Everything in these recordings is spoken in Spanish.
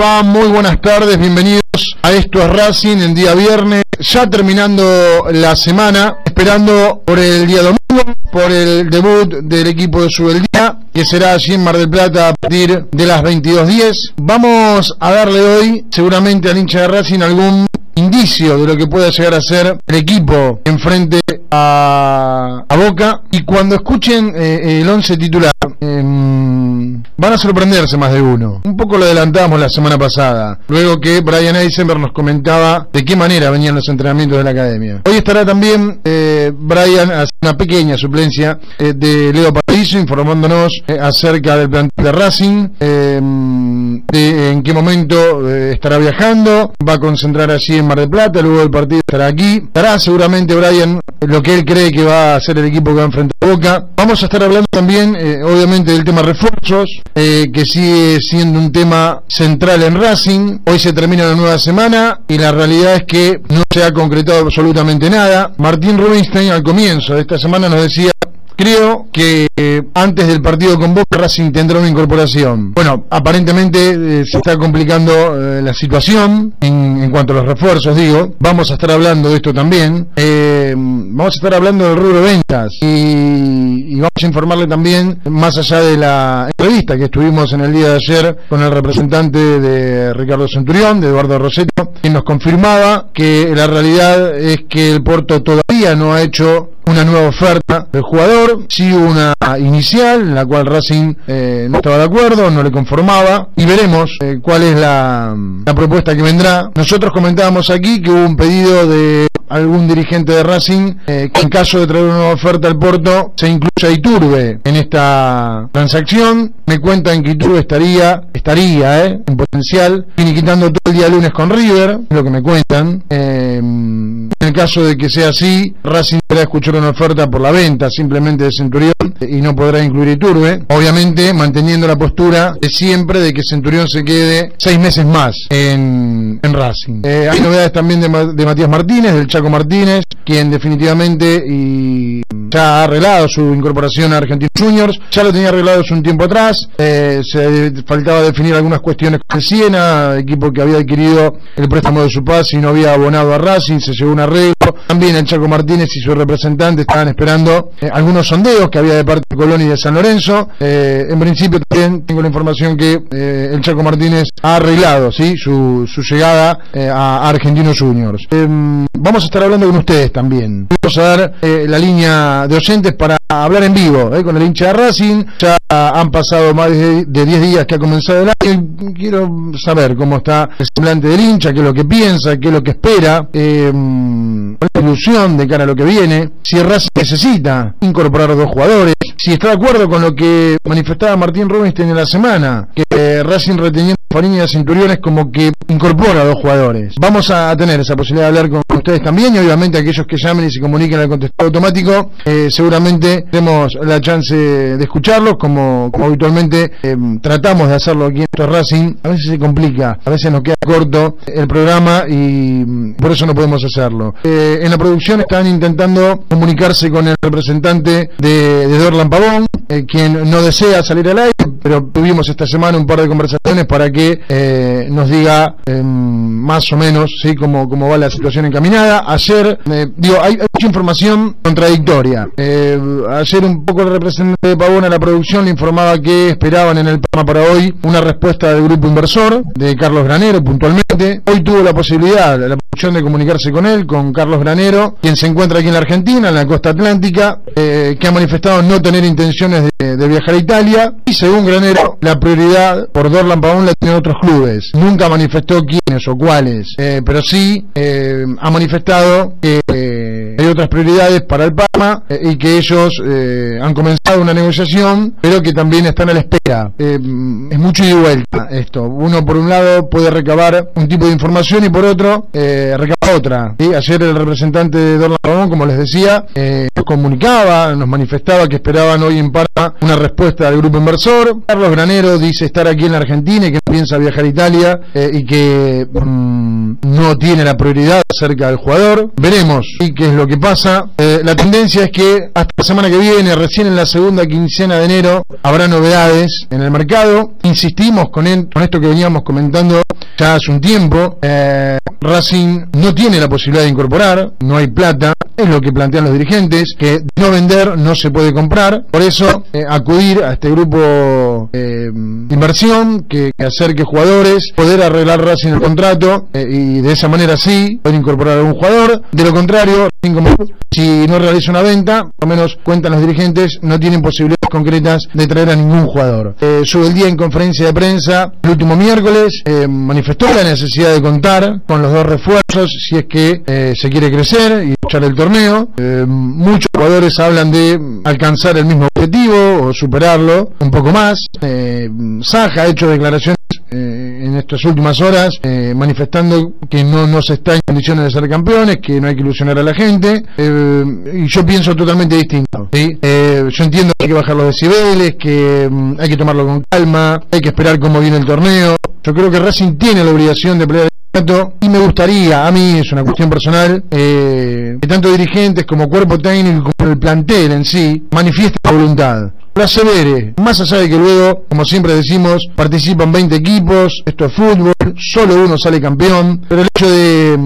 Muy buenas tardes, bienvenidos a esto es Racing en día viernes, ya terminando la semana, esperando por el día domingo, por el debut del equipo de Subeldía, que será allí en Mar del Plata a partir de las 22.10. Vamos a darle hoy, seguramente al hincha de Racing, algún indicio de lo que puede llegar a ser el equipo en frente a, a Boca y cuando escuchen eh, el 11 titular em, van a sorprenderse más de uno. Un poco lo adelantamos la semana pasada, luego que Brian Eisenberg nos comentaba de qué manera venían los entrenamientos de la academia. Hoy estará también eh, Brian haciendo una pequeña suplencia eh, de Leo Paradiso informándonos eh, acerca del plantel de Racing, em, de en qué momento estará viajando, va a concentrar allí en Mar del Plata, luego del partido estará aquí. Estará seguramente Brian lo que él cree que va a ser el equipo que va a enfrentar a Boca. Vamos a estar hablando también, eh, obviamente, del tema refuerzos, eh, que sigue siendo un tema central en Racing. Hoy se termina la nueva semana y la realidad es que no se ha concretado absolutamente nada. Martín Rubinstein al comienzo de esta semana nos decía Creo que eh, antes del partido con Boca Racing tendrá una incorporación. Bueno, aparentemente eh, se está complicando eh, la situación en, en, cuanto a los refuerzos, digo. Vamos a estar hablando de esto también. Vamos a estar hablando del rubro ventas y, y, vamos a informarle también, más allá de la entrevista que estuvimos en el día de ayer con el representante de Ricardo Centurión, de Eduardo Roseto, quien nos confirmaba que la realidad es que el Porto todavía no ha hecho una nueva oferta del jugador, sí hubo una inicial en la cual Racing eh, no estaba de acuerdo, no le conformaba y veremos eh, cuál es la, la, propuesta que vendrá. Nosotros comentábamos aquí que hubo un pedido de algún dirigente de Racing eh, que en caso de traer una nueva oferta al Porto se incluya Iturbe en esta transacción. Me cuentan que Iturbe estaría, estaría en potencial, finiquitando todo el día lunes con River, es lo que me cuentan. en el caso de que sea así, Racing deberá escuchar una oferta por la venta simplemente de Centurión y no podrá incluir Iturbe, obviamente manteniendo la postura de siempre de que Centurión se quede seis meses más en, Racing. Eh, hay novedades también de, Matías Martínez, del Chaco Martínez, quien definitivamente y ya ha arreglado su incorporación a Argentinos Juniors, ya lo tenía arreglado hace un tiempo atrás, eh, se faltaba definir algunas cuestiones con Siena, equipo que había adquirido el préstamo de su paz y no había abonado a Racing, se llegó un arreglo, también el Chaco Martínez y su representante estaban esperando eh, algunos sondeos que había de parte de Colón y de San Lorenzo. Eh, en principio también tengo la información que eh, el Chaco Martínez ha arreglado ¿sí? su, su llegada a Argentinos Juniors. Em, vamos a estar hablando con ustedes también. Vamos a dar la línea de oyentes para hablar en vivo con el hincha de Racing. Ya han pasado más de 10 días que ha comenzado el año. Quiero saber cómo está el semblante del hincha, qué es lo que piensa, qué es lo que espera. La ilusión de cara a lo que viene, si Racing necesita incorporar dos jugadores, si está de acuerdo con lo que manifestaba Martín Rubinstein en la semana, que Racing reteniendo Fariña Centuriones como que incorpora a dos jugadores. Vamos a tener esa posibilidad de hablar con ustedes también y obviamente aquellos que llamen y se comuniquen al contestado automático, eh, seguramente tenemos la chance de escucharlos como, habitualmente eh, tratamos de hacerlo aquí en Racing. A veces se complica, a veces nos queda corto el programa y por eso no podemos hacerlo. Eh, en la producción están intentando comunicarse con el representante de, de Pavón, eh, quien no desea salir al aire, pero tuvimos esta semana un par de conversaciones para que eh, nos diga eh, más o menos sí cómo, cómo va la situación encaminada. Ayer, digo, hay, mucha información contradictoria. ayer un poco el representante de Pavón a la producción le informaba que esperaban en el programa para hoy una respuesta del grupo inversor, de Carlos Granero puntualmente. Hoy tuvo la posibilidad, la producción de comunicarse con él, con Carlos Granero, quien se encuentra aquí en la Argentina, en la costa atlántica, que ha manifestado no tener intenciones de, de, viajar a Italia y según La prioridad por Dorlan Pavón la tienen otros clubes. Nunca manifestó quiénes o cuáles, eh, pero sí eh, ha manifestado que eh, hay otras prioridades para el Parma y que ellos han comenzado una negociación, pero que también están a la espera. es mucho y vuelta esto. Uno por un lado puede recabar un tipo de información y por otro recabar otra. Ayer el representante de Dorlan Pavón, como les decía, nos comunicaba, nos manifestaba que esperaban hoy en Parma una respuesta del grupo inversor. Carlos Granero dice estar aquí en la Argentina y que piensa viajar a Italia y que mm, no tiene la prioridad acerca del jugador. Veremos qué es lo que pasa. Eh, la tendencia es que hasta la semana que viene, recién en la segunda quincena de enero, habrá novedades en el mercado. Insistimos con, con esto que veníamos comentando ya hace un tiempo. Eh, Racing no tiene la posibilidad de incorporar, no hay plata, es lo que plantean los dirigentes, que no vender no se puede comprar. Por eso, eh, acudir a este grupo de inversión que, que acerque jugadores, poder arreglar Racing el contrato y de esa manera sí poder incorporar a algún jugador. De lo contrario, si no realiza una venta, por lo menos cuentan los dirigentes, no tienen posibilidades concretas de traer a ningún jugador. Eh, sobre el día en conferencia de prensa, el último miércoles, eh, manifestó la necesidad de contar con los dos refuerzos si es que eh, se quiere crecer y luchar el torneo. Eh, muchos jugadores hablan de alcanzar el mismo objetivo o superarlo un poco más. Saja ha hecho declaraciones en estas últimas horas manifestando que no, no se está en condiciones de ser campeones, que no hay que ilusionar a la gente, eh, y yo pienso totalmente distinto. Eh, yo entiendo que hay que bajar los decibeles, que mm, hay que tomarlo con calma, hay que esperar cómo viene el torneo. Yo creo que Racing tiene la obligación de pelear el y me gustaría, a mí es una cuestión personal, eh, que tanto dirigentes como cuerpo técnico como el plantel en sí manifiesten la voluntad la Severe, más allá de que luego, como siempre decimos, participan 20 equipos, esto es fútbol, solo uno sale campeón, pero el hecho de,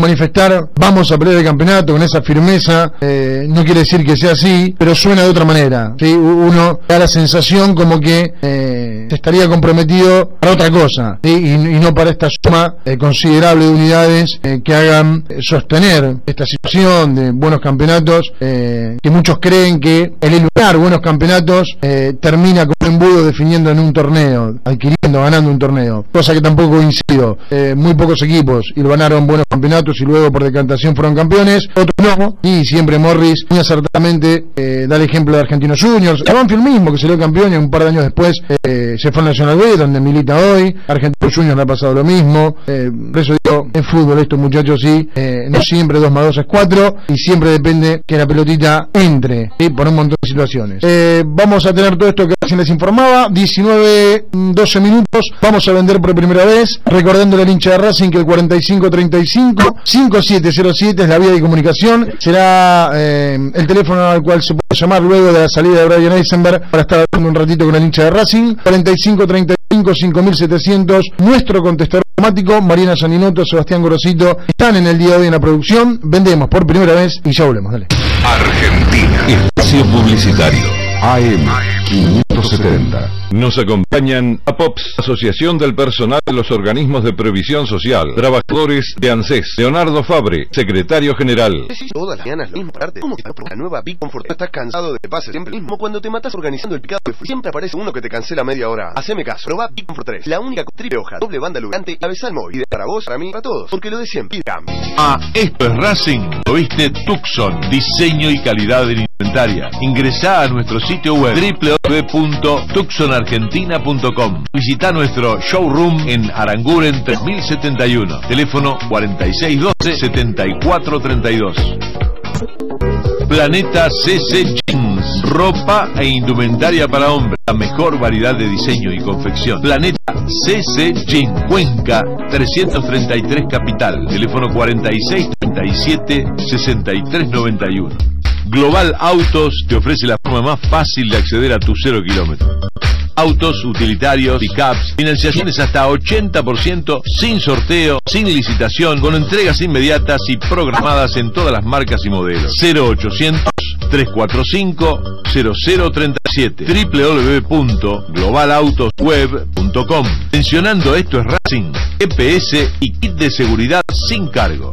manifestar vamos a pelear el campeonato con esa firmeza, eh, no quiere decir que sea así, pero suena de otra manera. ¿sí? Uno da la sensación como que eh, estaría comprometido para otra cosa, y, no para esta suma eh, considerable de unidades que hagan sostener esta situación de buenos campeonatos, que muchos creen que el iluminar buenos campeonatos eh, termina como un embudo definiendo en un torneo, adquiriendo, ganando un torneo, cosa que tampoco coincido. Eh, muy pocos equipos y ganaron buenos campeonatos y luego por decantación fueron campeones, otros no, y siempre Morris muy acertadamente eh, da el ejemplo de Argentinos Juniors, el Banfield mismo que salió campeón y un par de años después se fue al Nacional B, donde milita hoy, Argentinos Juniors le ha pasado lo mismo, por eso digo, en fútbol estos muchachos sí, no siempre 2 más 2 es 4 y siempre depende que la pelotita entre, por un montón de situaciones vamos a tener todo esto que recién les informaba, 19, 12 minutos, vamos a vender por primera vez, recordando al hincha de Racing que el 4535 5707 es la vía de comunicación, será eh, el teléfono al cual se puede llamar luego de la salida de Brian Eisenberg para estar hablando un ratito con el hincha de Racing, 4535 5700, nuestro contestador automático, Mariana Saninoto, Sebastián Gorosito, están en el día de hoy en la producción, vendemos por primera vez y ya volvemos, dale. Argentina, espacio publicitario. AM 570. Nos acompañan APOPS, Asociación del Personal de los Organismos de Previsión Social, trabajadores de ANSES, Leonardo Fabre, secretario general. Todas las mañanas lo mismo ¿Cómo te la nueva Big Comfort? Estás cansado de que pase siempre mismo. Cuando te matas organizando el picado de siempre aparece uno que te cancela media hora. Haceme caso. Proba Big Comfort 3. La única con triple hoja, doble banda lubricante, cabezal móvil. Para vos, para mí, para todos. Porque lo de siempre. Ah, esto es Racing. Lo viste Tucson. Diseño y calidad en indumentaria. Ingresá a nuestro sitio web www.tucson argentina.com. Visita nuestro showroom en Aranguren 3071. Teléfono 4612-7432. Planeta CC Jeans. Ropa e indumentaria para hombres. La mejor variedad de diseño y confección. Planeta CC Jeans. Cuenca 333 Capital. Teléfono 4637-6391. Global Autos te ofrece la forma más fácil de acceder a tu cero kilómetro autos, utilitarios, pickups, financiaciones hasta 80% sin sorteo, sin licitación, con entregas inmediatas y programadas en todas las marcas y modelos. 0800 345 0037 www.globalautosweb.com Mencionando esto es Racing, EPS y kit de seguridad sin cargo.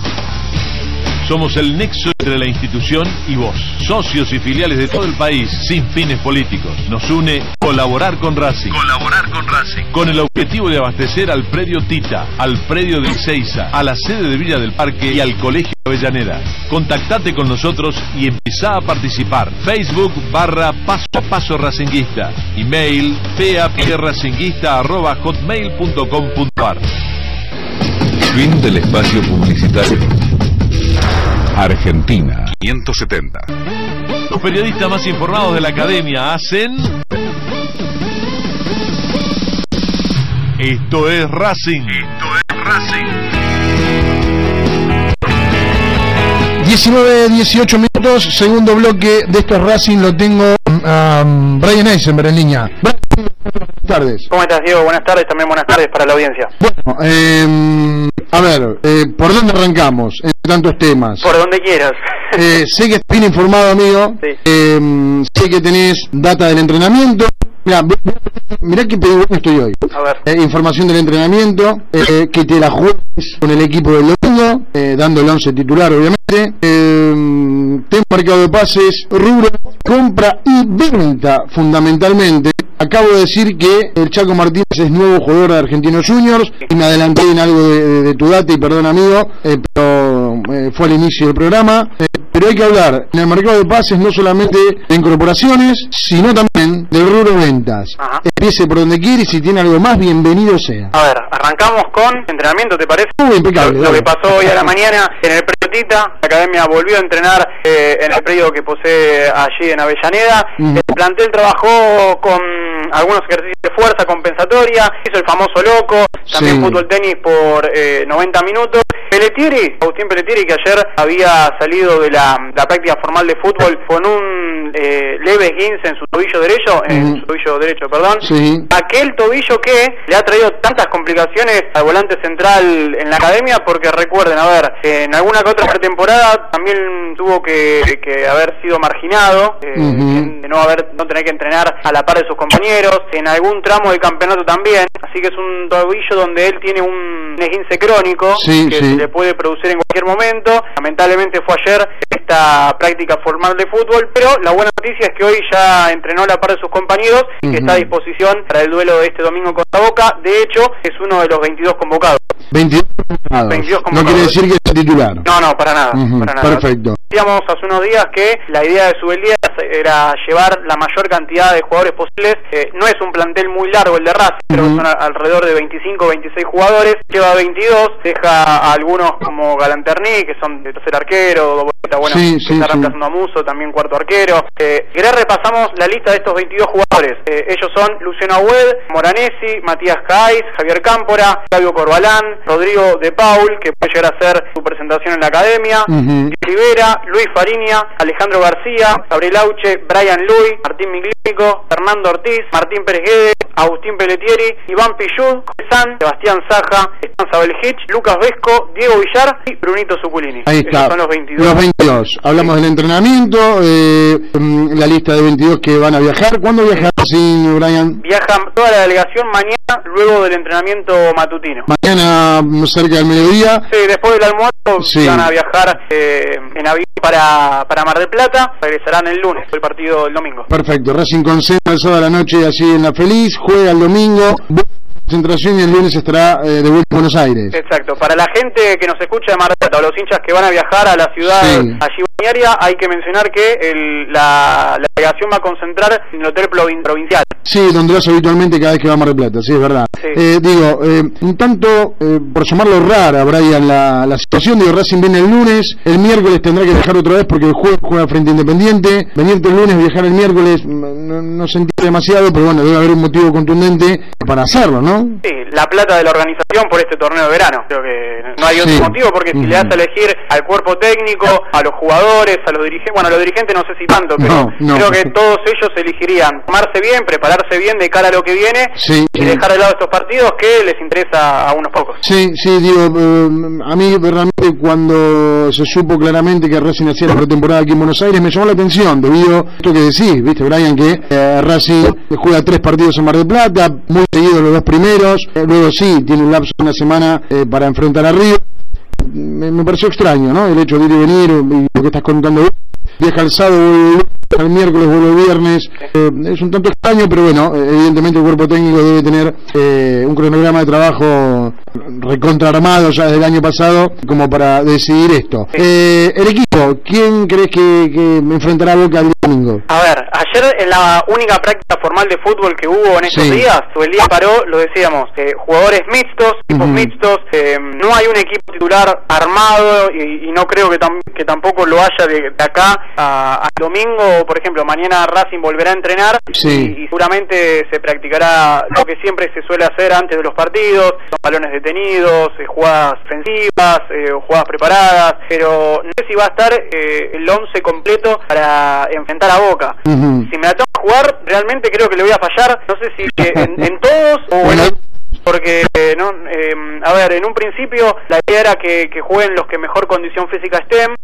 Somos el nexo entre la institución y vos, socios y filiales de todo el país, sin fines políticos. Nos une colaborar con Racing. Colaborar con Racing. Con el objetivo de abastecer al predio Tita, al predio del Seiza, a la sede de Villa del Parque y al Colegio Avellaneda. Contactate con nosotros y empezá a participar. Facebook barra paso a paso racinguista. Email hotmail.com.ar Fin del espacio publicitario. Argentina 570. Los periodistas más informados de la academia hacen. Esto es Racing. Esto es Racing. 19, 18 minutos, segundo bloque de estos Racing lo tengo a um, Brian Eisenberg en línea. Brian, buenas tardes. ¿Cómo estás, Diego? Buenas tardes, también buenas tardes para la audiencia. Bueno, eh, a ver, eh, ¿por dónde arrancamos? Tantos temas. Por donde quieras. Eh, sé que estás bien informado, amigo. Sí. Eh, sé que tenés data del entrenamiento. Mirá, mirá qué pedigüeño estoy hoy. A ver. Eh, información del entrenamiento, eh, que te la juegues con el equipo del domingo, eh, dando el 11 titular, obviamente. Eh, tema marcado de pases, rubro, compra y venta, fundamentalmente. Acabo de decir que el Chaco Martínez es nuevo jugador de Argentinos Juniors y me adelanté en algo de, de- de tu data y perdón amigo, eh, eh, fue al inicio del programa. Pero hay que hablar en el mercado de pases no solamente de incorporaciones, sino también del rubro ventas. Empiece por donde quiere y si tiene algo más, bienvenido sea. A ver, arrancamos con entrenamiento, ¿te parece? Muy impecable. Lo, lo que pasó hoy a la mañana en el predio Tita, la academia volvió a entrenar eh, en el predio que posee allí en Avellaneda. Ujú. El plantel trabajó con algunos ejercicios de fuerza compensatoria, hizo el famoso loco, también Sí. fútbol tenis por eh, 90 minutos. Pelletieri, Agustín Pelletieri, que ayer había salido de la, la práctica formal de fútbol con un eh, leve esguince en su tobillo derecho, en Ujú. su tobillo derecho, perdón, Sí. Aquel tobillo que le ha traído tantas complicaciones al volante central en la academia porque recuerden, a ver, en alguna que otra pretemporada también tuvo que, que haber sido marginado, eh, de no haber no tener que entrenar a la par de sus compañeros, en algún tramo del campeonato también, así que es un tobillo donde él tiene un esguince crónico Sí, que sí. se le puede producir en cualquier momento, lamentablemente fue ayer esta práctica formal de fútbol, pero la buena noticia es que hoy ya entrenó a la par de sus compañeros y que está a disposición para el duelo de este domingo contra Boca. De hecho, es uno de los 22 convocados. 22 convocados. 22 No quiere decir que sea titular. No, no, para nada. Para nada. perfecto. Decíamos hace unos días que la idea de Subeldía era llevar la mayor cantidad de jugadores posibles. Eh, no es un plantel muy largo el de Racing, creo que Ujú. son a- alrededor de 25 o 26 jugadores. Lleva 22, deja a algunos como Galanterní, que son de tercer arquero, Doboleta, bueno, Sí, que sí, está sí. reemplazando a Muso, también cuarto arquero. Eh, querés repasamos la lista de estos 22 jugadores. Eh, ellos son Luciano Agüed, Moranesi, Matías Caiz, Javier Cámpora, Flavio Corbalán, Rodrigo De Paul, que puede llegar a hacer su presentación en la academia, Ujú. Rivera, Luis Fariña, Alejandro García, Gabriel Auche, Brian Luis, Martín Miglico, Fernando Ortiz, Martín Pérez Guedes, Agustín Pelletieri, Iván Pillud, San, Sebastián Saja, Stan Sabelhich, Lucas Vesco, Diego Villar y Brunito Zuculini. Ahí Esos está. son los 22. Los 22. Hablamos del entrenamiento, eh, mm, la lista de 22 que van a viajar. ¿Cuándo viajar, sí, Brian? Viajan toda la delegación mañana luego del entrenamiento matutino. Mañana cerca del mediodía. Sí, después del almuerzo Sí. van a viajar eh, en avión para, para Mar del Plata, regresarán el lunes, el partido el domingo. Perfecto. Racing concentra el sábado a la noche así en la Feliz, juega el domingo, concentración y el lunes estará eh, de vuelta a Buenos Aires. Exacto, para la gente que nos escucha de Mar del Plata o los hinchas que van a viajar a la ciudad Sí. allí hay que mencionar que el- la, la delegación va a concentrar en el hotel provin- provincial. Sí, donde vas habitualmente cada vez que va a Mar del Plata, sí, es verdad. Sí. Eh, digo, eh, un tanto, eh, por llamarlo rara, Brian, la, la situación, digo, Racing viene el lunes, el miércoles tendrá que viajar otra vez porque el jueves juega frente a Independiente, venirte el lunes, viajar el miércoles, mm, no, no sentí demasiado, pero bueno, debe haber un motivo contundente para hacerlo, ¿no? Sí, la plata de la organización por este torneo de verano. Creo que no hay otro Sí. motivo porque si le das a elegir al cuerpo técnico, a los jugadores, a los dirigentes, bueno, a los dirigentes no sé si tanto, pero No, no. creo que todos ellos elegirían tomarse bien, prepararse bien de cara a lo que viene Sí, y dejar de lado estos partidos que les interesa a unos pocos. Sí, sí, digo, eh, a mí realmente cuando se supo claramente que Racing hacía la pretemporada aquí en Buenos Aires me llamó la atención debido a esto que decís, viste Brian, que eh, Racing juega tres partidos en Mar del Plata, muy seguido los dos primeros, eh, luego sí, tiene un lapso de una semana eh, para enfrentar a Río. Me, me pareció extraño, ¿no? El hecho de ir y venir, y lo que estás contando. Viaja el sábado, el miércoles, vuelve el viernes. Eh, es un tanto extraño, pero bueno, eh, evidentemente el cuerpo técnico debe tener eh, un cronograma de trabajo recontraarmado ya desde el año pasado como para decidir esto. Eh, el equipo, ¿quién crees que, que enfrentará a Boca el domingo? A ver, ayer en la única práctica formal de fútbol que hubo en estos Sí. días, el día paró, lo decíamos, eh, jugadores mixtos, equipos mixtos, eh, no hay un equipo titular armado y, y no creo que, tam- que tampoco lo haya de, de acá a- al domingo, por ejemplo, mañana Racing volverá a entrenar Sí. y, y seguramente se practicará lo que siempre se suele hacer antes de los partidos, son balones detenidos, eh, jugadas ofensivas, eh, jugadas preparadas, pero no sé si va a estar eh, el 11 completo para enfrentar a Boca. Si me la tengo que jugar, realmente creo que le voy a fallar, no sé si eh, en, en todos o en porque no eh, a ver en un principio la idea era que, que jueguen los que mejor condición física estén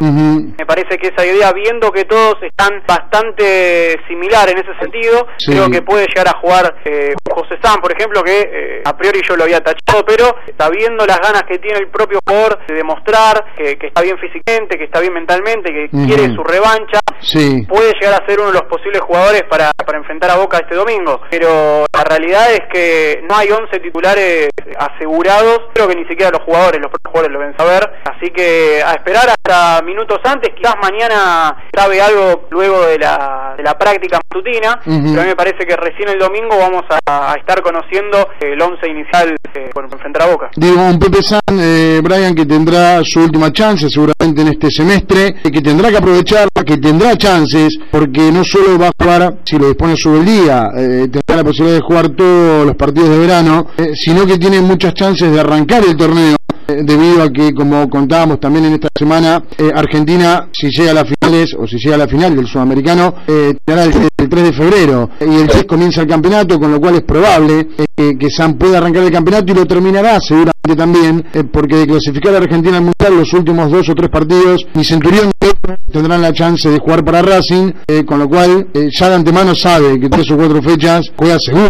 me parece que esa idea viendo que todos están bastante similar en ese sentido Sí. creo que puede llegar a jugar eh, José San por ejemplo que eh, a priori yo lo había tachado pero sabiendo las ganas que tiene el propio jugador de demostrar que, que está bien físicamente que está bien mentalmente que quiere su revancha Sí. puede llegar a ser uno de los posibles jugadores para, para enfrentar a Boca este domingo. Pero la realidad es que no hay 11 titulares asegurados, creo que ni siquiera los jugadores, los jugadores lo deben saber. Así que a esperar hasta minutos antes, quizás mañana sabe algo luego de la, de la práctica matutina, Ujú. pero a mí me parece que recién el domingo vamos a, a estar conociendo el 11 inicial eh, por enfrentar a Boca. Digo, un Pepe San, eh, Brian, que tendrá su última chance seguramente en este semestre, que tendrá que aprovecharla, que tendrá chances, porque no solo va a jugar, si lo dispone sobre el día, eh, la posibilidad de jugar todos los partidos de verano, eh, sino que tiene muchas chances de arrancar el torneo. Eh, Debido a que, como contábamos también en esta semana, eh, Argentina, si llega a las finales o si llega a la final del sudamericano, eh, tendrá el, el 3 de febrero y el 6 comienza el campeonato, con lo cual es probable eh, que, que pueda arrancar el campeonato y lo terminará seguramente también, eh, porque de clasificar a Argentina al Mundial los últimos dos o tres partidos, ni Centurión tendrán la chance de jugar para Racing, eh, con lo cual eh, ya de antemano sabe que tres o cuatro fechas juega seguro.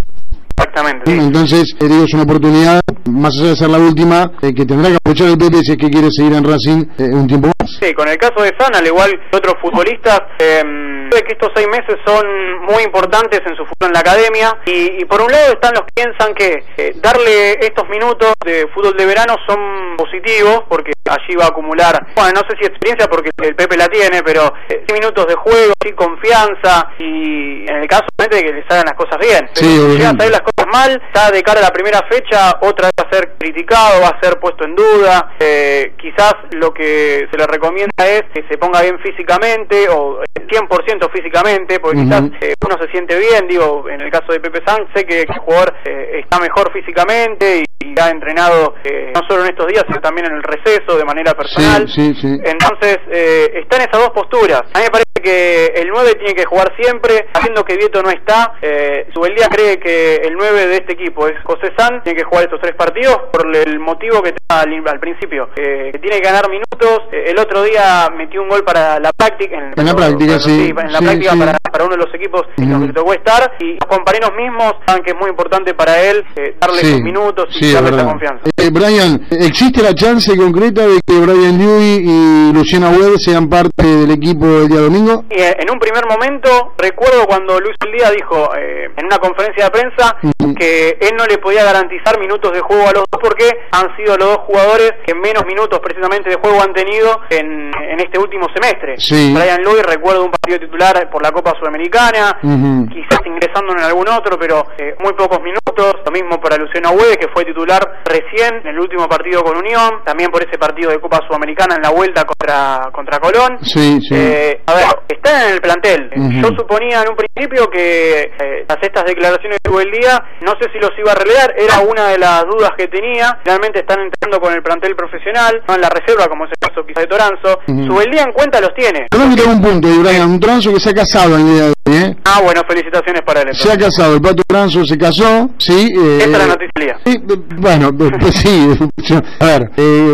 Exactamente. sí. Entonces, digo, es una oportunidad, más allá de ser la última, eh, que tendrá que aprovechar el Pepe si es que quiere seguir en Racing eh, un tiempo más. Sí, con el caso de San, al igual que otros futbolistas, eh, creo que estos seis meses son muy importantes en su futuro en la academia y, y por un lado están los que piensan que eh, darle estos minutos de fútbol de verano son positivos porque allí va a acumular, bueno, no sé si experiencia porque el Pepe la tiene, pero eh, minutos de juego, sí confianza y en el caso de que les hagan las cosas bien. Sí, Pero cosas mal, ya de cara a la primera fecha, otra vez va a ser criticado, va a ser puesto en duda. Eh, quizás lo que se le recomienda es que se ponga bien físicamente o eh, 100% físicamente, porque quizás eh, uno se siente bien. Digo, en el caso de Pepe San, sé que el jugador eh, está mejor físicamente y, ha entrenado eh, no solo en estos días, sino también en el receso de manera personal. Sí, sí, sí. Entonces, eh, están esas dos posturas. A mí me parece que el 9 tiene que jugar siempre, haciendo que Vieto no está. Eh, Subeldía cree que el 9 de este equipo es José San, tiene que jugar estos tres partidos por el motivo que tenía al, al principio, eh, que tiene que ganar minutos. Eh, el otro día metió un gol para la práctica. En, En la práctica, sí. En la práctica. Para, para uno de los equipos en los que tocó estar. Y los compañeros mismos saben que es muy importante para él eh, darle esos minutos y verdad. confianza. Eh, Brian, ¿existe la chance concreta de que Brian Lewis y Luciana Webb sean parte del equipo el día domingo? Y eh, en un primer momento, recuerdo cuando Luis Díaz dijo eh, en una conferencia de prensa que él no le podía garantizar minutos de juego a los dos porque han sido los dos jugadores que menos minutos precisamente de juego han tenido en, en este último semestre. Sí. Brian Lewis recuerdo un partido titular por la Copa Sudamericana, quizás ingresando en algún otro, pero eh, muy pocos minutos. Lo mismo para Luciano Hueve, que fue titular titular recién en el último partido con Unión, también por ese partido de Copa Sudamericana en la vuelta contra, contra Colón. Sí, sí. Eh, a ver, está en el plantel. Yo suponía en un principio que eh, tras estas declaraciones el día, no sé si los iba a relegar, era una de las dudas que tenía. Finalmente están entrando con el plantel profesional, no en la reserva, como es el caso quizá de Toranzo. Ujú. Subeldía en cuenta los tiene. Yo tengo un punto, Brian, un transo que se ha casado en el día de hoy, ¿eh? Ah, bueno, felicitaciones para él. Se ha entonces. casado, el Pato Transo se casó, sí. Eh, Esta es la noticia. Sí, bueno, pues sí, a ver, eh,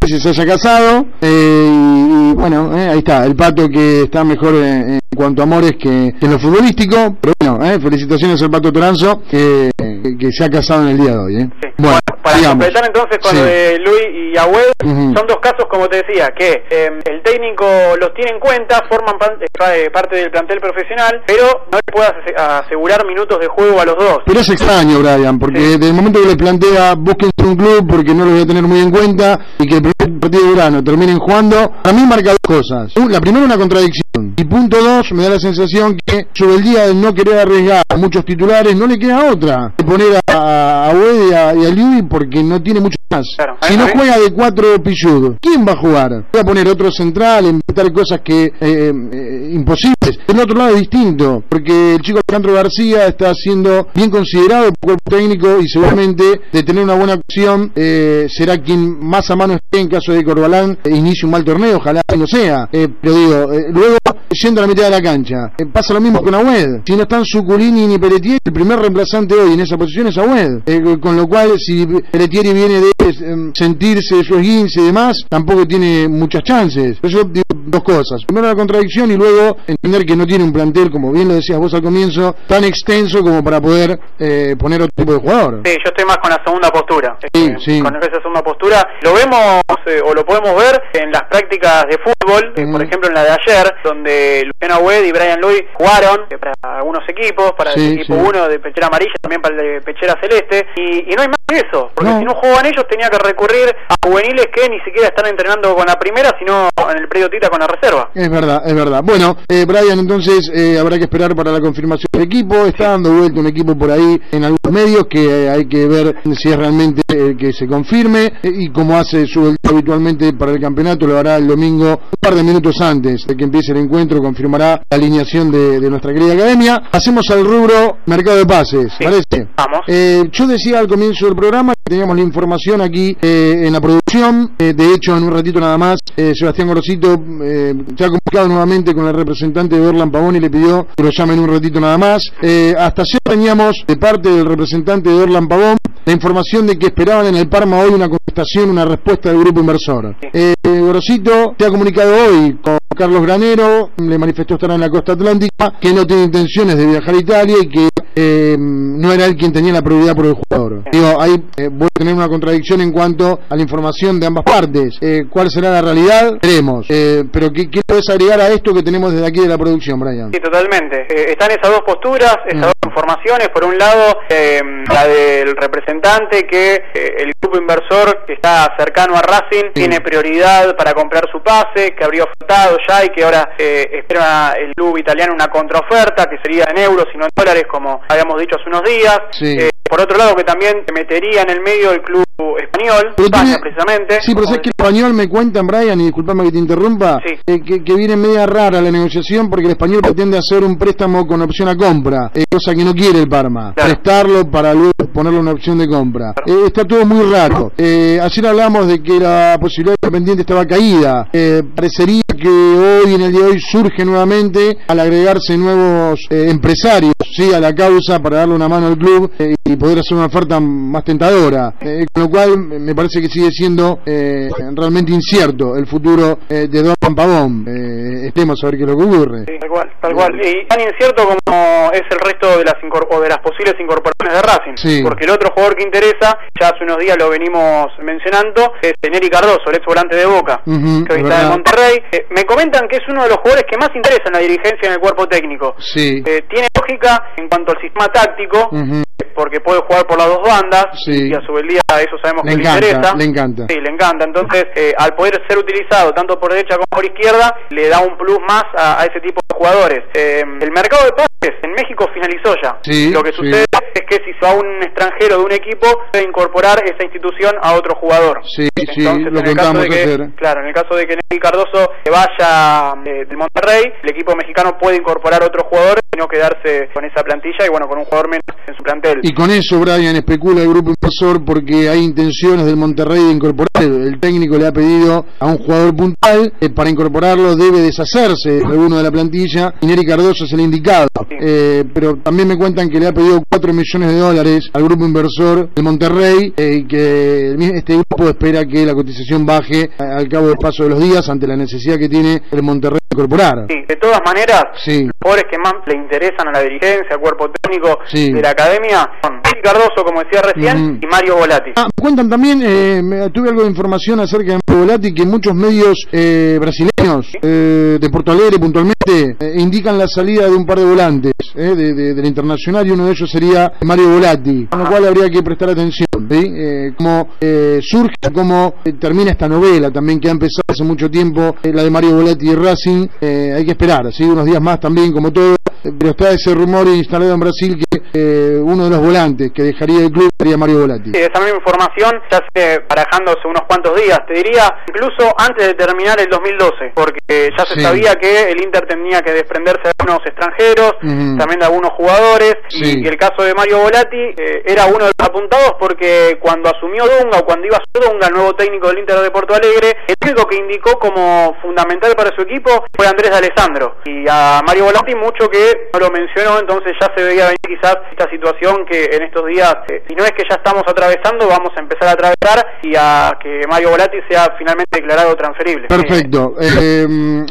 ser que se haya casado, eh, y, bueno, eh, ahí está, el Pato que está mejor en, en cuanto a amores que, que en lo futbolístico, pero bueno, eh, felicitaciones al Pato Toranzo, que, que- se ha casado en el día de hoy. Eh. Bueno, para sigamos. completar entonces con Sí. lo de Luis y Agüed, Ujú. son dos casos, como te decía, que eh, el técnico los tiene en cuenta, forman eh, eh, parte del plantel profesional, pero no le puede ase- asegurar minutos de juego a los dos. Pero es extraño, Brian, porque Sí. desde el momento que les plantea busquen un club porque no lo voy a tener muy en cuenta y que el primer partido de verano terminen jugando, a mí marca dos cosas. Uh, La primera una contradicción. Y punto dos, me da la sensación que sobre el día de no querer arriesgar a muchos titulares, no le queda otra que poner a, a Wade y a, y a Liui porque no tiene mucho más. Claro. Si no juega de cuatro pilludos, ¿quién va a jugar? Voy a poner otro central, inventar cosas que eh, eh, imposibles. Del otro lado es distinto, porque el chico Alejandro García está siendo bien considerado por el cuerpo técnico y seguramente de tener una buena opción eh, será quien más a mano esté en caso de que Corbalán eh, inicie un mal torneo, ojalá que no sea. Eh, pero digo, eh, luego yendo a la mitad de la cancha, eh, pasa lo mismo con Agüed. Si no están Suculini ni Peretieri, el primer reemplazante hoy en esa posición es Agüed. Eh, con lo cual, si Peretieri viene de eh, sentirse su esguince y demás, tampoco tiene muchas chances. Eso digo dos cosas. Primero la contradicción y luego entender que no tiene un plantel, como bien lo decías vos al comienzo, tan extenso como para poder eh, poner otro tipo de jugador. Sí, yo estoy más con la segunda postura. Sí, sí. Con esa segunda postura. Lo vemos o lo podemos ver en las prácticas de fútbol, por ejemplo en la de ayer, donde Luciano Wed y Brian Louis jugaron eh, para algunos equipos, para Sí, el equipo sí. 1 de Pechera Amarilla, también para el de Pechera Celeste, y, y no hay más que eso, porque No. si no jugaban ellos tenía que recurrir a juveniles que ni siquiera están entrenando con la primera, sino en el predio Tita con la reserva. Es verdad, es verdad. Bueno, eh, Brian, entonces eh, habrá que esperar para la confirmación del equipo. Está dando vuelta un equipo por ahí en algunos medios que eh, hay que ver si es realmente el que se confirme eh, y como hace su habitualmente para el campeonato, lo hará el domingo un par de minutos antes de que empiece el encuentro, confirmará la alineación de, de nuestra querida academia. Pasemos al rubro mercado de pases, Sí. ¿parece? Vamos. Eh, yo decía al comienzo del programa que teníamos la información aquí eh, en la producción. Eh, de hecho, en un ratito nada más, eh, Sebastián Gorosito se ha comunicado nuevamente con el representante de Orlan Pavón y le pidió que lo llame en un ratito nada más. Hasta ayer teníamos de parte del representante de Orlan Pavón la información de que esperaban en el Parma hoy una una respuesta del grupo inversor. Eh, Gorosito se ha comunicado hoy con Carlos Granero, le manifestó estar en la costa atlántica, que no tiene intenciones de viajar a Italia y que eh, no era él quien tenía la prioridad por el jugador. Digo, ahí eh, voy a tener una contradicción en cuanto a la información de ambas partes. Eh, ¿Cuál será la realidad? Veremos. Eh, pero ¿qué, ¿qué puedes agregar a esto que tenemos desde aquí de la producción, Brian? Sí, totalmente. Eh, están esas dos posturas, esas Mm. dos informaciones. Por un lado, eh, la del representante que eh, el grupo inversor que está cercano a Racing tiene prioridad para comprar su pase, que habría ofertado ya y que ahora eh, espera el club italiano una contraoferta que sería en euros y no en dólares, como habíamos dicho hace unos días. Sí. Eh, por otro lado, que también se metería en el medio el club español, Pero España tiene- precisamente. Sí, pero sabes que el español me cuentan, Brian, y disculpame que te interrumpa, Sí. eh, que, que viene media rara la negociación porque el español pretende hacer un préstamo con opción a compra, eh, cosa que no quiere el Parma, Claro. prestarlo para luego ponerlo en opción de compra. Eh, está todo muy raro. Eh, ayer hablamos de que la posibilidad de pendiente estaba caída. Eh, parecería que hoy, en el día de hoy, surge nuevamente al agregarse nuevos empresarios sí, a la causa para darle una mano al club y poder hacer una oferta más tentadora. Eh, con lo cual, me parece que sigue siendo eh, realmente incierto el futuro eh, de Don Pavón. Eh, estemos a ver qué es lo que ocurre. Sí, tal cual, tal cual. Y tan incierto como es el resto de las o de las posibles incorporaciones de Racing. Sí. Porque el otro jugador que interesa, ya hace unos días lo venimos mencionando, es Neri Cardoso, el ex volante de Boca, que hoy es está en. Monterrey. Eh, me comentan que es uno de los jugadores que más interesa en la dirigencia en el cuerpo técnico. Sí. Eh, tiene lógica en cuanto al sistema táctico. Porque puede jugar por las dos bandas Sí. y a su día eso sabemos Le que encanta, le interesa. le encanta. Sí, le encanta. Entonces, eh, al poder ser utilizado tanto por derecha como por izquierda, le da un plus más a, a ese tipo de jugadores. Eh, el mercado de pases en México finalizó ya. Sí, Lo que sí. sucede es que si va un extranjero de un equipo, puede incorporar esa institución a otro jugador. Sí, sí, Entonces, lo en el caso contamos de que. Claro, en el caso de que Nelly Cardoso se vaya eh, del Monterrey, el equipo mexicano puede incorporar otro jugador y no quedarse con esa plantilla y bueno, con un jugador menos en su plantel. Y con eso, Brian, especula el grupo inversor porque hay intenciones del Monterrey de incorporar. El técnico le ha pedido a un jugador puntual, eh, para incorporarlo debe deshacerse de alguno de la plantilla, y Neri Cardoso es el indicado. Eh, pero también me cuentan que le ha pedido 4 millones de dólares al grupo inversor del Monterrey eh, y que este grupo espera que la cotización baje al cabo del paso de los días ante la necesidad que tiene el Monterrey de incorporar. Sí, de todas maneras, Sí. los jugadores que más le interesan a la dirigencia, al cuerpo técnico Sí. de la academia son Nelly Cardoso, como decía recién, y Mario Volati. Ah, me cuentan también, eh, me- tuve algo de información acerca de Mario Volati, que muchos medios eh, brasileños, eh, de Porto Alegre puntualmente, eh, indican la salida de un par de volantes eh, de, de- del Internacional y uno de ellos sería Mario Volati, con lo cual habría que prestar atención, ¿sí? Eh, cómo surge, cómo termina esta novela también que ha empezado hace mucho tiempo, la de Mario Volati y Racing, hay que esperar, ¿sí? unos días más también como todo, pero está ese rumor instalado en Brasil que eh, uno de los volantes que dejaría el club sería Mario Volati. Sí, esa misma información ya se barajando hace unos cuantos días, te diría incluso antes de terminar el 2012, porque ya se Sí. sabía que el Inter tenía que desprenderse de algunos extranjeros, también de algunos jugadores, Sí. y, el caso de Mario Volati eh, era uno de los apuntados porque cuando asumió Dunga o cuando iba a ser Dunga, el nuevo técnico del Inter de Porto Alegre, el único que indicó como fundamental para su equipo fue Andrés Alessandro, y a Mario Volati mucho que no lo mencionó, entonces ya se veía venir quizás esta situación que en estos días, eh, si no es que ya estamos atravesando, vamos a empezar a atravesar y a que Mario Volati sea finalmente declarado transferible. Perfecto. Eh,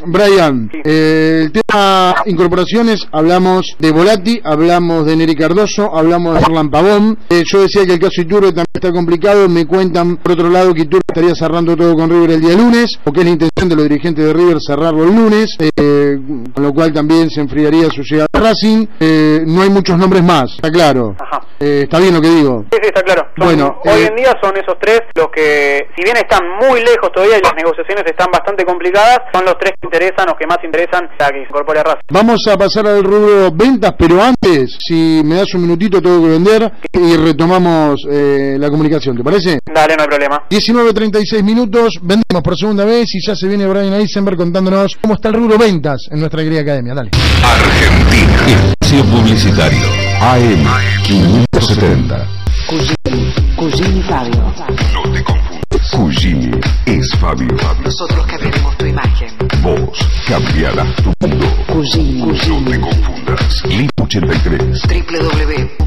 Brian, Sí. eh, el tema incorporaciones, hablamos de Volati, hablamos de Neri Cardoso, hablamos de Orlan Pavón. Eh, yo decía que el caso Iturbe también está complicado. Me cuentan, por otro lado, que Iturbe estaría cerrando todo con River el día lunes, o que es la intención de los dirigentes de River cerrarlo el lunes, eh, con lo cual también se enfriaría su llegada a Racing. Eh, no hay muchos nombres más, está claro. Ajá. Eh, está bien lo que digo. Sí, sí, está claro. Son- Bueno, hoy eh, en día son esos tres los que, si bien están muy lejos todavía y las negociaciones están bastante complicadas, son los tres que interesan, los que más interesan para que se incorpore a Racing. Vamos a pasar al rubro ventas, pero antes, si me das un minutito, tengo que vender y retomamos eh, la comunicación, ¿te parece? Dale, no hay problema. 19.36 minutos, vendemos por segunda vez y ya se viene Brian Eisenberg contándonos cómo está el rubro ventas en nuestra querida academia. Dale. Argentina. Espacio publicitario. AM 570. Cugini, Cugini Fabio. No te confundas. Cugini es Fabio. Nosotros cambiaremos tu imagen. Vos cambiarás tu mundo. Cugini, No te confundas. Lima 83.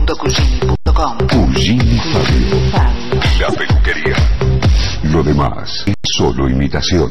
www.cugini.com. Cugini Fabio. Fabio. La peluquería. Lo demás es solo imitación.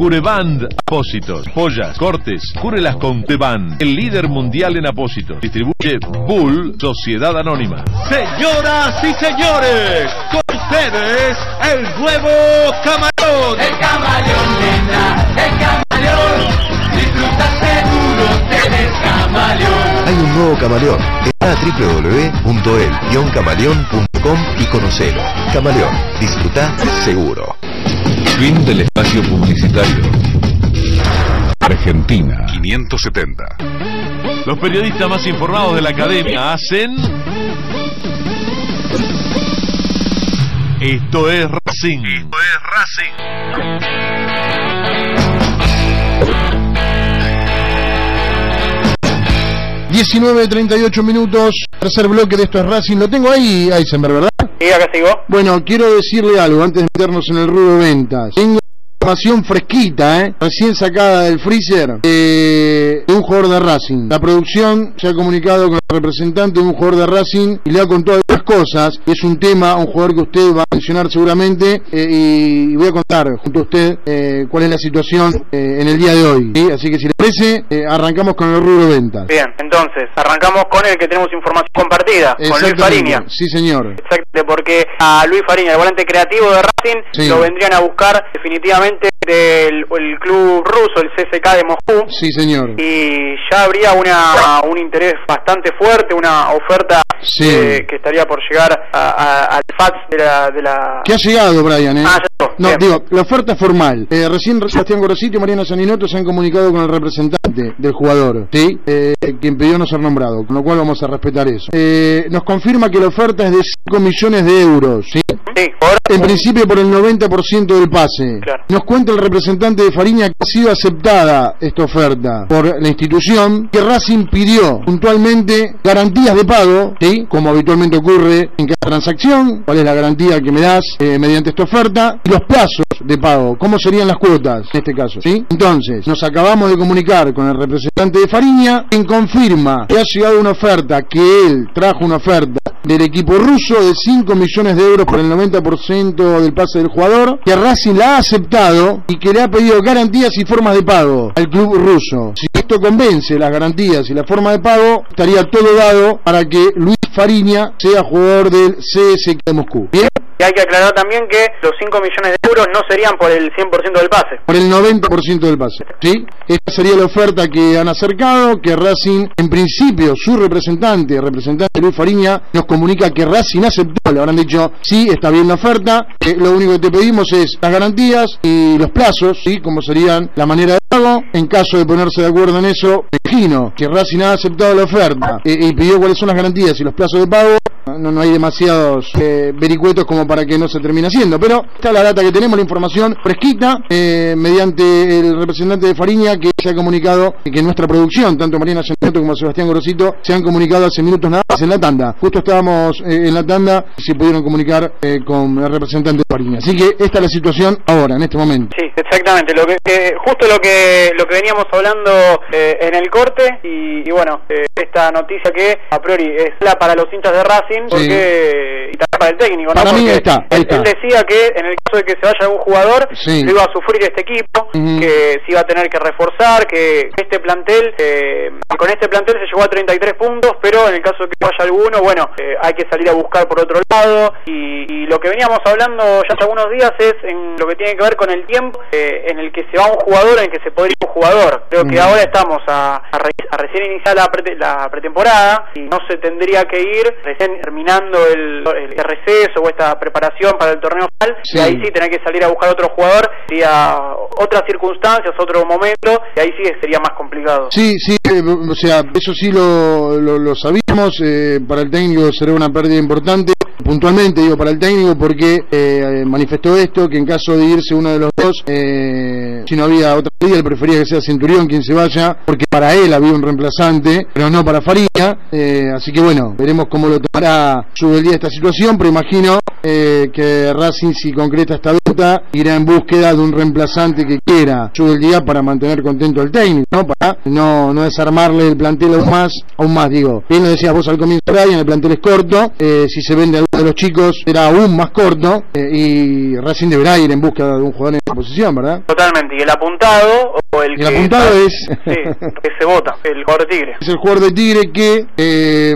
Cureband Apósitos, joyas, cortes, cúrelas con Cureband, el líder mundial en apósitos. Distribuye Bull Sociedad Anónima. Señoras y señores, con ustedes el nuevo camaleón. El camaleón, nena, el camaleón. Disfruta seguro, tenés camaleón. Hay un nuevo camaleón. Entra a www.el-camaleón.com y conocelo. Camaleón, disfruta seguro. Fin del espacio publicitario. Argentina 570. Los periodistas más informados de la academia hacen Esto es Racing. Esto es Racing. 19.38 minutos, tercer bloque de esto es Racing. Lo tengo ahí, Eisenberg, ¿verdad? Sí, acá sigo. Bueno, quiero decirle algo antes de meternos en el rubro de ventas. Tengo información fresquita, ¿eh? recién sacada del freezer, eh, de un jugador de Racing. La producción se ha comunicado con el representante de un jugador de Racing y le ha contado algunas cosas. Es un tema, un jugador que usted va a mencionar seguramente eh, y voy a contar junto a usted eh, cuál es la situación eh, en el día de hoy. ¿sí? Así que si le parece, eh, arrancamos con el rubro de ventas. Bien, entonces, arrancamos con el que tenemos información compartida, con Luis. Fariña. Sí, señor. Exactamente, porque a Luis Fariña, el volante creativo de Racing, Sí. lo vendrían a buscar definitivamente del el club ruso, el CSK de Moscú. Sí, señor. Y ya habría una, un interés bastante fuerte, una oferta Sí. eh, que estaría por llegar a- a- al fax de la... De la... ¿Qué ha llegado, Brian? ¿eh? Ah, ya. No, Bien. digo, la oferta formal. Eh, recién Sebastián Gorosito y Mariano Saninoto se han comunicado con el representante del jugador, ¿sí? Eh, quien pidió no ser nombrado, con lo cual vamos a respetar eso. Eh, nos confirma que la oferta es de 5 millones de euros, ¿sí? Sí, ahora... En principio por el 90% del pase. Claro. Nos cuenta el representante de Fariña que ha sido aceptada esta oferta por la institución, que Racing pidió puntualmente garantías de pago, ¿sí? como habitualmente ocurre en cada transacción, cuál es la garantía que me das eh, mediante esta oferta, y los plazos de pago, cómo serían las cuotas en este caso. ¿sí? Entonces, nos acabamos de comunicar con el representante de Fariña, quien confirma que ha llegado una oferta, que él trajo una oferta del equipo ruso de 5 millones de euros por el 90% del pase del jugador, que Racing la ha aceptado y que le ha pedido garantías y formas de pago al club ruso. Si esto convence las garantías y la forma de pago, estaría todo dado para que Luis Fariña sea jugador del CSK de Moscú. Y hay que aclarar también que los 5 millones de euros no serían por el 100% del pase. por el 90% del pase. ¿sí? Esta sería la oferta que han acercado, que Racing, en principio, su representante, representante Luis Fariña, nos comunica que Racing aceptó, le habrán dicho, sí, está bien la oferta, eh, lo único que te pedimos es las garantías y los plazos, ¿sí? como serían la manera de pago, en caso de ponerse de acuerdo en eso, imagino que Racing ha aceptado la oferta eh, y pidió cuáles son las garantías y los plazos de pago, no, no hay demasiados eh, vericuetos como para que no se termine haciendo, pero está la data que tenemos, la información fresquita, eh, mediante el representante de Fariña que se ha comunicado que nuestra producción, tanto Mariana Como Sebastián Gorosito, se han comunicado hace minutos nada más en la tanda. Justo estábamos eh, en la tanda y se pudieron comunicar eh, con el representante de Fariña. Así que esta es la situación ahora, en este momento. Sí, exactamente. Lo que, que- justo lo que lo que veníamos hablando eh, en el corte y, y bueno, eh, esta noticia que a priori es la para los hinchas de Racing porque y también para el técnico, ¿no? Para mí está, él, está. él decía que en el caso de que se vaya algún jugador Sí. lo iba a sufrir este equipo, que se iba a tener que reforzar, que este plantel eh, con este plantel se llegó a 33 puntos, pero en el caso de que vaya alguno, bueno, eh, hay que salir a buscar por otro lado y, y lo que veníamos hablando ya hace algunos días es en lo que tiene que ver con el tiempo eh, en el que se va un jugador, en el que se podría ir un jugador. Creo que Ujú. ahora estamos a, a re- a recién iniciar la, prete- la pretemporada y no se tendría que ir recién terminando el, el receso o esta preparación para el torneo final Sí. y ahí sí tener que salir a buscar otro jugador sería otras circunstancias, otro momento y ahí sí sería más complicado. Sí, sí, eh, o sea, eso sí lo, lo, sabíamos, eh, para el técnico será una pérdida importante, puntualmente digo para el técnico porque eh, manifestó esto, que en caso de irse uno de los dos, eh, si no había otra liga, él prefería que sea Centurión quien se vaya, porque para él había un reemplazante, pero no para Faría, eh, así que bueno, veremos cómo lo tomará su día esta situación, pero imagino que Racing si concreta esta venta irá en búsqueda de un reemplazante que quiera su día para mantener contento al técnico, ¿no? Para no, no desarmarle el plantel aún más, aún más digo. Bien lo decías vos al comienzo, Brian, el plantel es corto, si se vende alguno de los chicos será aún más corto eh, y Racing deberá ir en búsqueda de un jugador en esa posición, ¿verdad? Totalmente, y el apuntado o el El que apuntado es... sí, que se vota, el jugador de Tigre. Es el jugador de Tigre que, eh,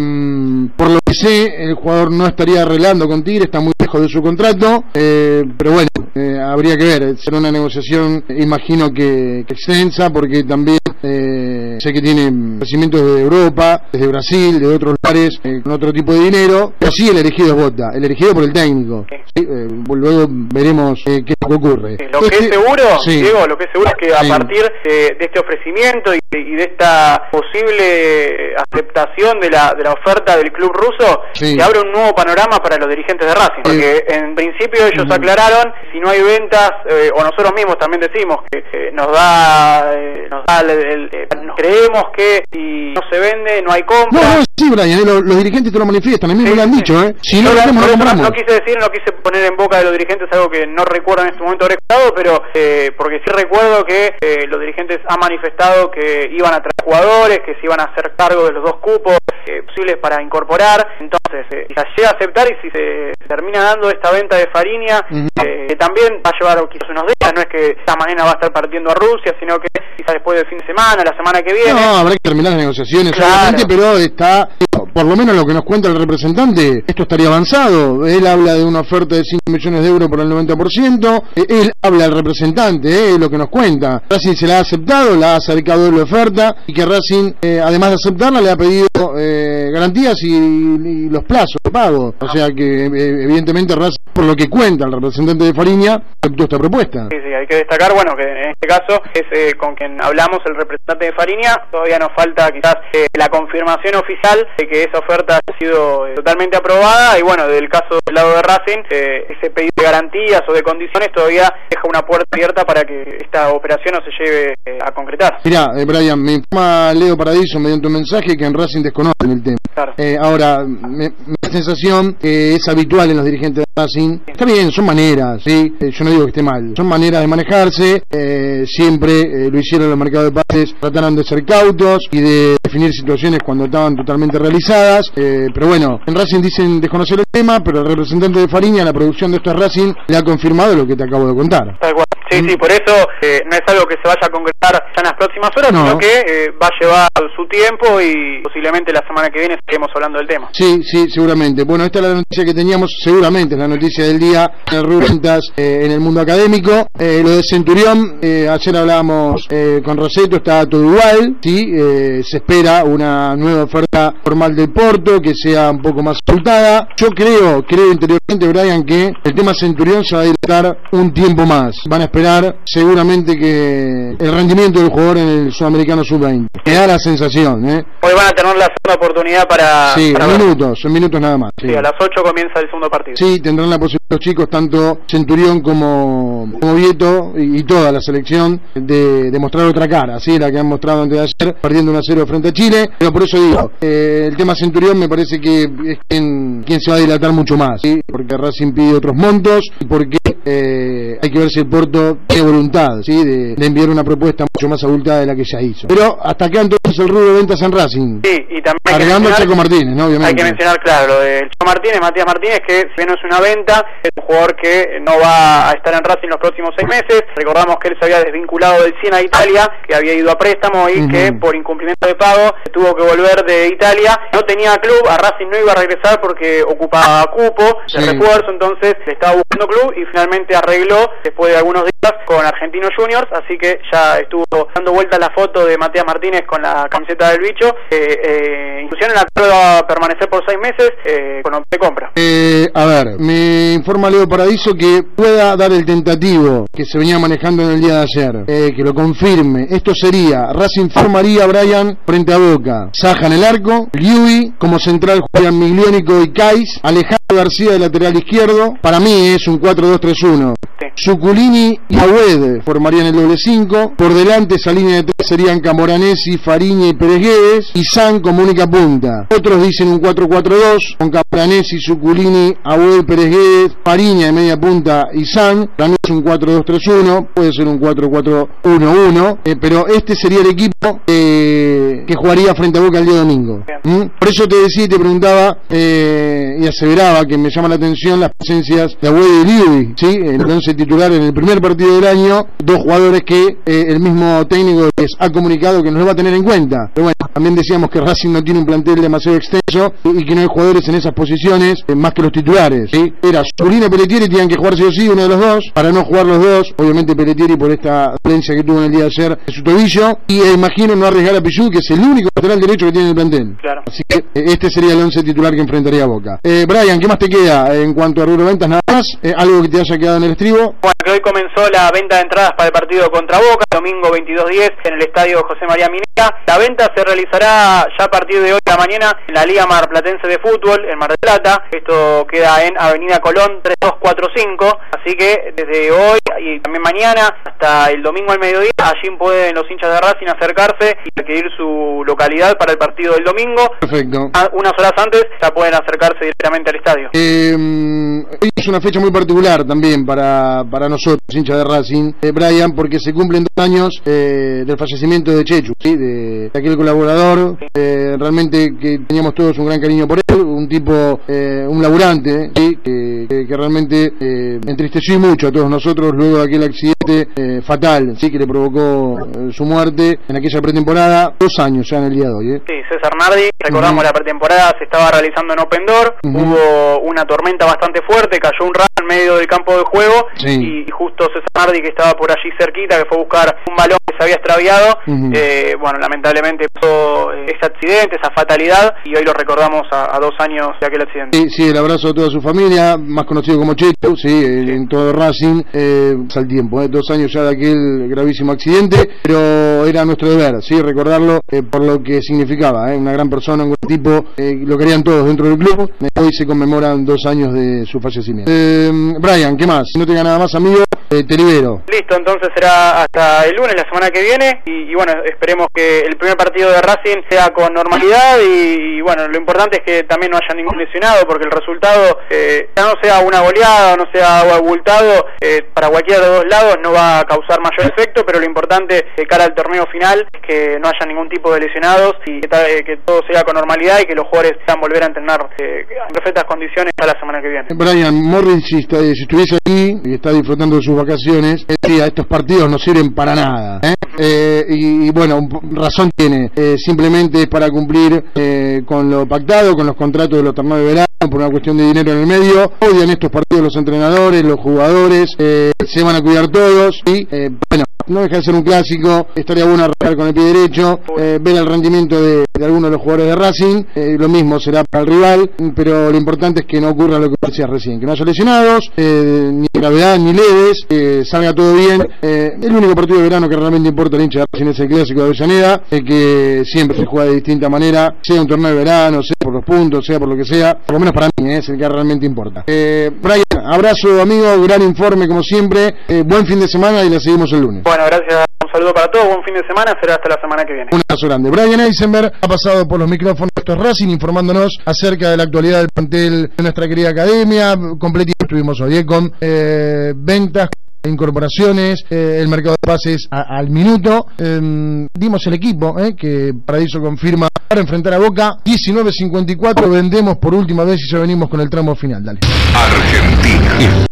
por lo que sé, el jugador no estaría arreglando con Tigre, está muy lejos de su contrato, eh, pero bueno, eh, habría que ver, será una negociación, imagino que, que extensa, porque también eh, eh, sé que tiene ofrecimientos de Europa, desde Brasil, de otros lugares, eh, con otro tipo de dinero, pero sí el elegido es Bota, el elegido por el técnico. Sí, eh, luego veremos eh, qué es lo ocurre. Lo que es Este- seguro, Sí. Diego, lo que es seguro es que a Sí. partir de, de este ofrecimiento y, y de esta posible aceptación de la, de la oferta del club ruso, Sí. se abre un nuevo panorama para los dirigentes de Racing. Porque en principio ellos aclararon, si no hay ventas, eh, o nosotros mismos también decimos que eh, nos da, eh, nos da el- eh, creemos que si no se vende, no hay No, compra. no, sí, Brian, eh, lo- los, dirigentes te lo manifiestan, a mí me lo han sí. dicho, ¿eh? Si no Yo lo hacemos, no compramos. no quise decir, no quise poner en boca de los dirigentes algo que no recuerdo en este momento haber escuchado, pero eh, porque sí recuerdo que eh, los dirigentes han manifestado que iban a traer jugadores, que se iban a hacer cargo de los dos cupos eh, posibles para incorporar. Entonces, eh, si se llega a aceptar y si se termina dando esta venta de Fariña, Ujú. eh, que también va a llevar quizás unos días, no es que esta mañana va a estar partiendo a Rusia, sino que quizás después del fin de semana, la semana que viene. No, habrá que terminar las negociaciones, Claro. obviamente, pero está, por lo menos lo que nos cuenta el representante, esto estaría avanzado. Él habla de una oferta de 5 millones de euros por el 90%, eh, él habla al representante, eh, lo que nos cuenta. Racing se la ha aceptado, la ha acercado la oferta, y que Racing, eh, además de aceptarla, le ha pedido eh, garantías y, los plazos de pago. O sea que, evidentemente, Racing, por lo que cuenta el representante de Fariña, aceptó esta propuesta. Sí, sí, hay que destacar, bueno, que en este caso es con quien hablamos, el representante de Fariña, todavía nos falta quizás la confirmación oficial de que esa oferta ha sido eh, totalmente aprobada y bueno, del caso del lado de Racing, eh, ese pedido de garantías o de condiciones todavía deja una puerta abierta para que esta operación no se lleve eh, a concretar. Mirá, eh, Brian, me informa Leo Paradiso mediante un mensaje que en Racing desconocen el tema. Claro. Ahora, me, sensación que es habitual en los dirigentes de Racing. Está bien, son maneras, ¿sí? Yo no digo que esté mal. Son maneras de manejarse. siempre lo hicieron en los mercados de pases. Trataron de ser cautos y de definir situaciones cuando estaban totalmente realizadas. Eh, pero bueno, en Racing dicen desconocer el tema, pero el representante de Fariña, la producción de esto es Racing, le ha confirmado lo que te acabo de contar. Sí, sí, por eso eh, no es algo que se vaya a concretar ya en las próximas horas, No. sino que eh, va a llevar su tiempo y posiblemente la semana que viene estaremos hablando del tema. Sí, sí, seguramente. Bueno, esta es la noticia que teníamos, seguramente es la noticia del día en el rubro ventas, eh, en el mundo académico. Lo de Centurión, ayer hablábamos con Roseto, está todo igual, sí, se espera una nueva oferta formal del Porto, que sea un poco más soltada. Yo creo, creo interiormente, Brian, que el tema Centurión se va a dilatar un tiempo más. Van a esperar seguramente que el rendimiento del jugador en el Sudamericano Sub-20. Me da la sensación, ¿eh? Hoy van a tener la segunda oportunidad para... Sí, para en minutos, en minutos nada más. Sí, a las 8 comienza el segundo partido. Sí, tendrán la posibilidad los chicos, tanto Centurión como, como Vieto y, y toda la selección, de, de mostrar otra cara, ¿sí? la que han mostrado antes de ayer, perdiendo 1 a 0 frente a Chile. Pero por eso digo, eh, el tema Centurión me parece que es quien, quien se va a dilatar mucho más, ¿sí? porque Racing pide otros montos y porque eh, hay que ver si el Porto tiene voluntad ¿sí? de, de enviar una propuesta mucho más abultada de la que ya hizo. Pero hasta acá entonces el rubro de ventas en Racing. Sí, y también Cargando a Chaco Martínez, ¿no? Obviamente. hay que mencionar, claro, lo del Chaco Martínez, Matías Martínez, que si no es una venta, es un jugador que no va a estar en Racing los próximos seis meses. Recordamos que él se había desvinculado del Siena de Italia, que había ido a préstamo y que por incumplimiento de pago tuvo que volver de Italia. No tenía club, a Racing no iba a regresar porque ocupaba cupo de Sí. refuerzo, entonces le estaba buscando club y finalmente arregló después de algunos días con Argentinos Juniors, así que ya estuvo dando vuelta la foto de Matías Martínez con la camiseta del bicho. Eh, eh, inclusión en acuerdo a permanecer por seis meses eh, con opción de compra. Eh, a ver, me informa Leo Paradiso que pueda dar el tentativo que se venía manejando en el día de ayer, eh, que lo confirme. Esto sería, Racing formaría Brian frente a Boca, Saja en el arco, Liui como central juegan Migliónico y Kais, Alejandro García de lateral izquierdo, para mí es un 4-2-3-1. Sí. Suculini y Agüed formarían el doble 5. Por delante esa línea de tres serían Camoranesi, Fariña y Pérez Guedes. Y San como única punta. Otros dicen un 4-4-2 con Camoranesi, Suculini, Agüed, Pérez Guedes, Fariña de media punta y San. Para mí es un 4-2-3-1. Puede ser un 4-4-1-1. eh, pero este sería el equipo que que jugaría frente a Boca el día domingo. ¿Mm? Por eso te decía y te preguntaba eh, y aseveraba que me llama la atención las presencias de Agüed y Liudi, ¿sí? entonces titular en el primer partido del año, dos jugadores que eh, el mismo técnico les ha comunicado que no los va a tener en cuenta. Pero bueno, también decíamos que Racing no tiene un plantel demasiado extenso y que no hay jugadores en esas posiciones eh, más que los titulares. ¿sí? Era Solina y Pelletieri, tenían que jugar sí o sí uno de los dos, para no jugar los dos, obviamente Pelletieri por esta dolencia que tuvo en el día de ayer de su tobillo, y imagino no arriesgar a Pichu, que es el único lateral derecho que tiene en el plantel. Claro. Así que eh, este sería el once titular que enfrentaría a Boca. Eh, Brian, ¿qué más te queda en cuanto a rubro ventas? Nada más, Eh, algo que te haya quedado en el estribo. Bueno, que hoy comenzó la venta de entradas para el partido contra Boca, domingo 22-10 en el estadio José María Minera. La venta se realizará ya a partir de hoy a la mañana en la Liga Marplatense de Fútbol en Mar del Plata. Esto queda en Avenida Colón 3245. Así que desde hoy y también mañana hasta el domingo al mediodía, allí pueden los hinchas de Racing acercarse y adquirir su localidad para el partido del domingo. Perfecto. Ah, Unas horas antes ya pueden acercarse directamente al estadio. Eh, hoy es una fecha muy particular también para, para nosotros, hinchas de Racing, eh, Brian, porque se cumplen dos años eh, del fallecimiento de Chechu, ¿sí? de, de aquel colaborador, eh, realmente que teníamos todos un gran cariño por él, un tipo, un laburante, ¿sí? que, que- que realmente entristeció mucho a todos nosotros luego de aquel accidente fatal ¿sí? que le provocó su muerte en aquella pretemporada, dos años ya en el día de hoy. ¿eh? Sí, César Nardi, recordamos la pretemporada se estaba realizando en Open Door, hubo una tormenta bastante fuerte, cayó un rayo en medio del campo de juego Sí. y justo César Nardi que estaba por allí cerquita, que fue a buscar un balón se había extraviado, eh, bueno, lamentablemente pasó eh, ese accidente, esa fatalidad y hoy lo recordamos a, a dos años de aquel accidente. Sí, sí, el abrazo a toda su familia, más conocido como Checho, sí, en, en todo Racing, eh, al tiempo, eh, dos años ya de aquel gravísimo accidente, pero era nuestro deber, sí, recordarlo eh, por lo que significaba, eh, una gran persona, un gran tipo, eh, lo querían todos dentro del club, eh, hoy se conmemoran dos años de su fallecimiento. Eh, Brian, ¿qué más? Si no te nada más, amigo, eh, te libero. Listo, entonces será hasta el lunes, la semana que viene, y, bueno, esperemos que el primer partido de Racing sea con normalidad y, bueno, lo importante es que también no haya ningún lesionado, porque el resultado, eh, ya no sea una goleada no sea abultado, eh, para cualquiera de los dos lados no va a causar mayor efecto, pero lo importante de cara al torneo final es que no haya ningún tipo de lesionados y que, eh, todo sea con normalidad y que los jugadores puedan volver a entrenar eh, en perfectas condiciones para la semana que viene. Brian Morris, si, si estuviese aquí y está disfrutando de sus vacaciones, decía, estos partidos no sirven para nada. ¿eh? Eh, y, bueno, razón tiene, eh, simplemente es para cumplir eh, con lo pactado, con los contratos de los torneos de verano, por una cuestión de dinero en el medio. Odian estos partidos los entrenadores, los jugadores, eh, se van a cuidar todos y eh, bueno. No deja de ser un clásico, estaría bueno arrancar con el pie derecho, eh, ver el rendimiento de, algunos de los jugadores de Racing, eh, lo mismo será para el rival, pero lo importante es que no ocurra lo que decías recién, que no haya lesionados, eh, ni gravedad ni leves, que salga todo bien. Eh, el único partido de verano que realmente importa al hincha de Racing es el clásico de Avellaneda, eh, que siempre se juega de distinta manera, sea un torneo de verano, sea por los puntos, sea por lo que sea, por lo menos para mí es el que realmente importa. Brian, abrazo amigo, gran informe como siempre, buen fin de semana y la seguimos el lunes. Bueno, gracias, un saludo para todos, buen fin de semana, será hasta la semana que viene. Un abrazo grande. Brian Eisenberg ha pasado por los micrófonos de estos Racing informándonos acerca de la actualidad del plantel de nuestra querida academia. Completito estuvimos hoy eh, con eh, ventas, incorporaciones, eh, el mercado de pases a- al minuto. Eh, dimos el equipo eh, que Paradiso confirma para enfrentar a Boca. 19.54 vendemos por última vez y ya venimos con el tramo final. Dale. Argentina.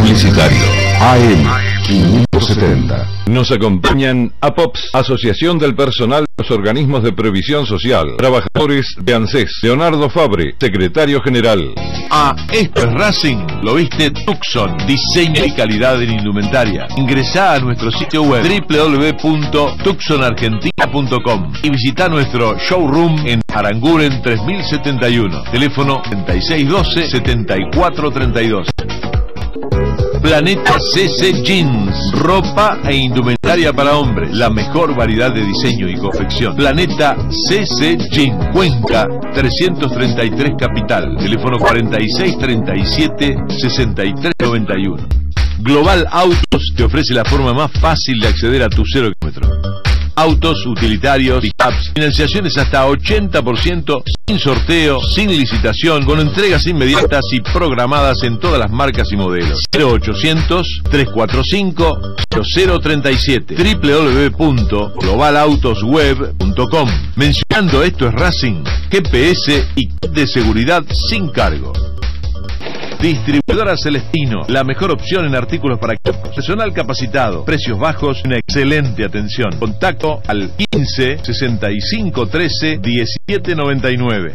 Publicitario. AM 570. Nos acompañan APOPS, Asociación del Personal de los Organismos de Previsión Social. Trabajadores de ANSES. Leonardo Fabre, Secretario General. Ah, esto es Racing. Lo viste Tucson. Diseño y calidad en indumentaria. Ingresá a nuestro sitio web www.tucsonargentina.com y visita nuestro showroom en Aranguren 3071. Teléfono 3612-7432. Planeta CC Jeans, ropa e indumentaria para hombres, la mejor variedad de diseño y confección. Planeta CC Jeans, Cuenca 333 Capital, teléfono 4637 6391. Global Autos te ofrece la forma más fácil de acceder a tu cero kilómetro. Autos, utilitarios, pickups, financiaciones hasta 80% sin sorteo, sin licitación, con entregas inmediatas y programadas en todas las marcas y modelos. 0800 345 0037 www.globalautosweb.com Mencionando esto es Racing, GPS y de seguridad sin cargo. Distribuidora Celestino, la mejor opción en artículos para. Personal capacitado, precios bajos y una excelente atención. Contacto al 15 65 13 17 99.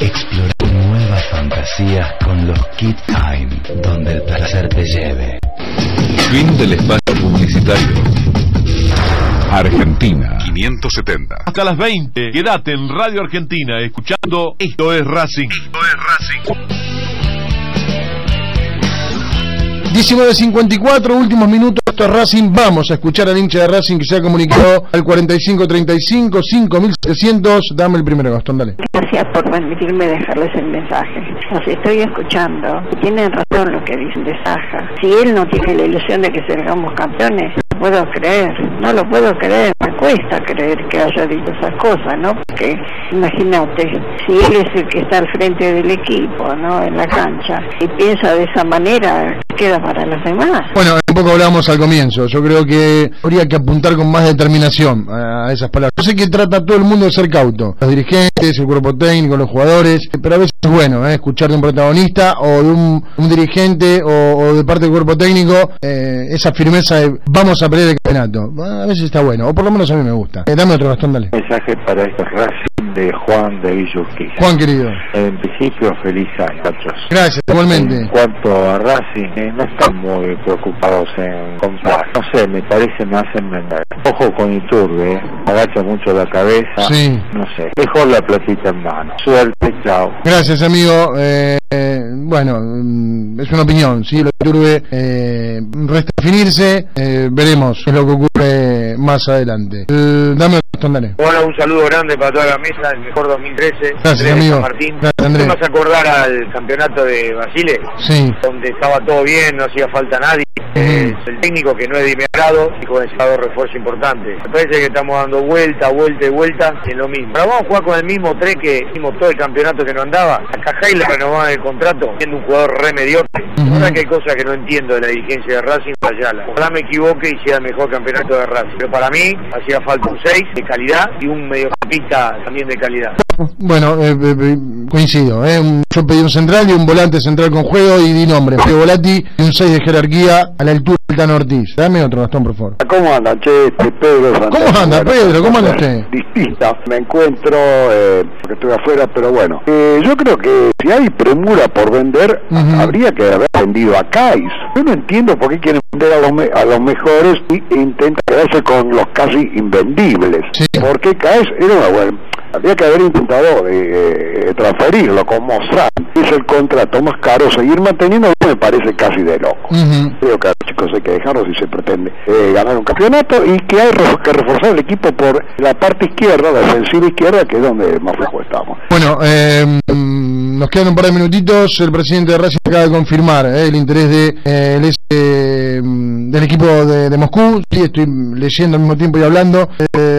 Explora nuevas fantasías con los Kid Time, donde el placer te lleve. Fin del espacio publicitario. Argentina 570. Hasta las 20, quédate en Radio Argentina escuchando Esto es Racing. Esto es Racing. 19.54, últimos minutos, esto es Racing, vamos a escuchar al hincha de Racing que se ha comunicado al 4535 5700, dame el primero Gastón, dale. Gracias por permitirme dejarles el mensaje. Los estoy escuchando. Tienen razón lo que dicen de Saja. Si él no tiene la ilusión de que salgamos campeones, no puedo creer, no lo puedo creer. Me cuesta creer que haya dicho esas cosas, ¿no? Porque imagínate, si él es el que está al frente del equipo, ¿no? En la cancha, y piensa de esa manera, queda para los demás. Bueno, poco hablábamos al comienzo. Yo creo que habría que apuntar con más determinación a esas palabras. Yo sé que trata todo el mundo de ser cauto. Los dirigentes, el cuerpo técnico, los jugadores. Pero a veces es bueno ¿eh? escuchar de un protagonista o de un, dirigente o, de parte del cuerpo técnico eh, esa firmeza de vamos a pelear el campeonato. A veces está bueno. O por lo menos a mí me gusta. Eh, dame otro bastón, dale. Mensaje para Racing de Juan de Villurquiza. Juan, querido. En principio, feliz año. Gracias, igualmente. En cuanto a Racing, eh, no están muy preocupados en comprar. No sé, me parece me hacen vender. Ojo con Iturbe, eh. agacha mucho la cabeza. Sí. No sé, mejor la platita en mano. Suerte, chao. Gracias, amigo. Eh, eh, bueno, mm, es una opinión, sí, lo de Iturbe eh, resta definirse. Veremos qué es lo que ocurre más adelante. Eh, dame. Bueno, un saludo grande para toda la mesa, el mejor 2013. Gracias, amigo. San Martín. Gracias, Andrés. ¿Te vas a acordar al campeonato de Basile? Sí. Donde estaba todo bien, no hacía falta nadie. Eh, el técnico que no es de mi agrado y con ese refuerzo importante. Me parece que estamos dando vuelta, vuelta y vuelta en lo mismo. Ahora vamos a jugar con el mismo tres que hicimos todo el campeonato que no andaba. A Cajay le renovaban el contrato siendo un jugador re mediocre. Que hay cosas que no entiendo de la dirigencia de Racing Ayala. Ojalá me equivoque y sea el mejor campeonato de Racing. Pero para mí hacía falta un 6 de calidad y un mediocampista también de calidad. Bueno, eh, eh, eh, coincido. Eh. Yo pedí un central y un volante central con juego y di nombre. Volati y un 6 de jerarquía a la altura Tano Ortiz. Dame otro, Gastón, por favor. ¿Cómo anda, che? Este Pedro ¿Cómo anda, Pedro? ¿Cómo anda usted? Distinta. Me encuentro, eh, porque estoy afuera, pero bueno. Eh, yo creo que si hay premura por vender, habría que haber vendido a Kais. Yo no entiendo por qué quieren vender a los, me- a los mejores y intentan quedarse con los casi invendibles. Porque Kais era una buena... Habría que haber intentado eh, transferirlo como San, que es el contrato más caro, seguir manteniendo me parece casi de loco. Creo que a los chicos que dejarlos si se pretende eh, ganar un campeonato y que hay que reforzar el equipo por la parte izquierda, la defensiva izquierda, que es donde más flojo estamos. Bueno, mm, nos quedan un par de minutitos. El presidente de Racing acaba de confirmar eh, el interés de, eh, este, mm, del equipo de, Moscú. Sí, estoy leyendo al mismo tiempo y hablando.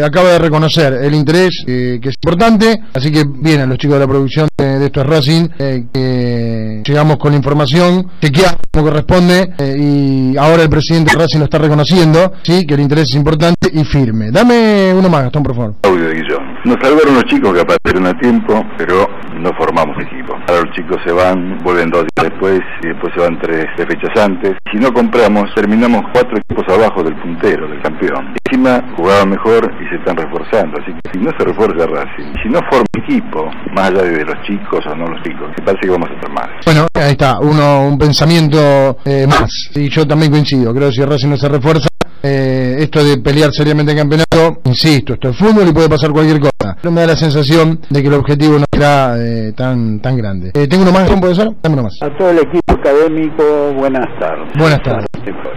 Acaba de reconocer el interés que es importante. Así que vienen los chicos de la producción de, de esto es Racing. que llegamos con la información, chequeamos como corresponde. y ahora el presidente de Racing lo está reconociendo. Sí, que el interés es importante y firme. Dame uno más, Gastón, por favor. Audio de Guillón. Nos salvaron los chicos que aparecieron a tiempo, pero no formamos equipo. Ahora los chicos se van, vuelven dos días después y después se van tres, tres fechas antes. Si no compramos, terminamos cuatro equipos abajo del puntero, del campeón. Encima jugaban mejor y se están reforzando. Así que si no se refuerza Racing, si no forma equipo, más allá de los chicos o no los chicos, me parece que vamos a estar mal. Bueno, ahí está, uno, un pensamiento eh, más. Y yo también coincido, creo que si Racing no se refuerza, eh, esto de pelear seriamente el campeonato, insisto, esto es fútbol y puede pasar cualquier cosa. Pero me da la sensación de que el objetivo no será eh, tan tan grande. Eh, ¿Tengo uno más, ¿puede ser? Dame uno más. A todo el equipo académico, buenas tardes. Buenas tardes.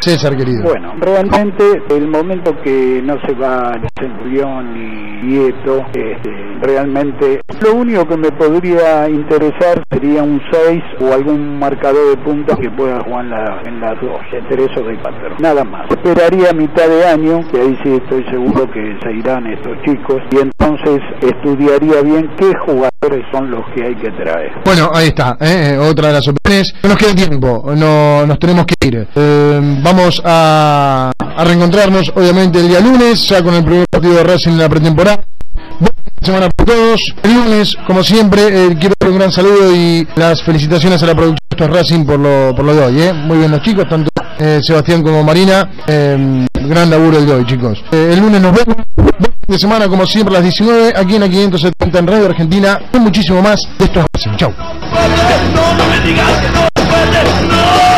César, querido. Bueno, realmente el momento que no se va ni Centurión ni Nieto, este, realmente lo único que me podría interesar sería un 6 o algún marcador de puntos que pueda jugar en, la- en las dos, de tres o de cuatro. Nada más. Esperaría mitad de año, que ahí sí estoy seguro que se irán estos chicos, y entonces estudiaría bien qué jugadores son los que hay que traer. Bueno, ahí está, ¿eh? otra de las opiniones. No nos queda tiempo, no, nos tenemos que ir. Eh, vamos a, reencontrarnos, obviamente, el día lunes, ya con el primer partido de Racing en la pretemporada. Buena semana para todos. El lunes, como siempre, eh, quiero dar un gran saludo y las felicitaciones a la producción de Racing por lo, por lo de hoy. ¿eh? Muy bien los chicos, tanto eh, Sebastián como Marina. Eh, gran laburo el de hoy, chicos. Eh, el lunes nos vemos. De semana, como siempre, a las 19, aquí en la 570 en Radio Argentina. Y muchísimo más de estos. Chau.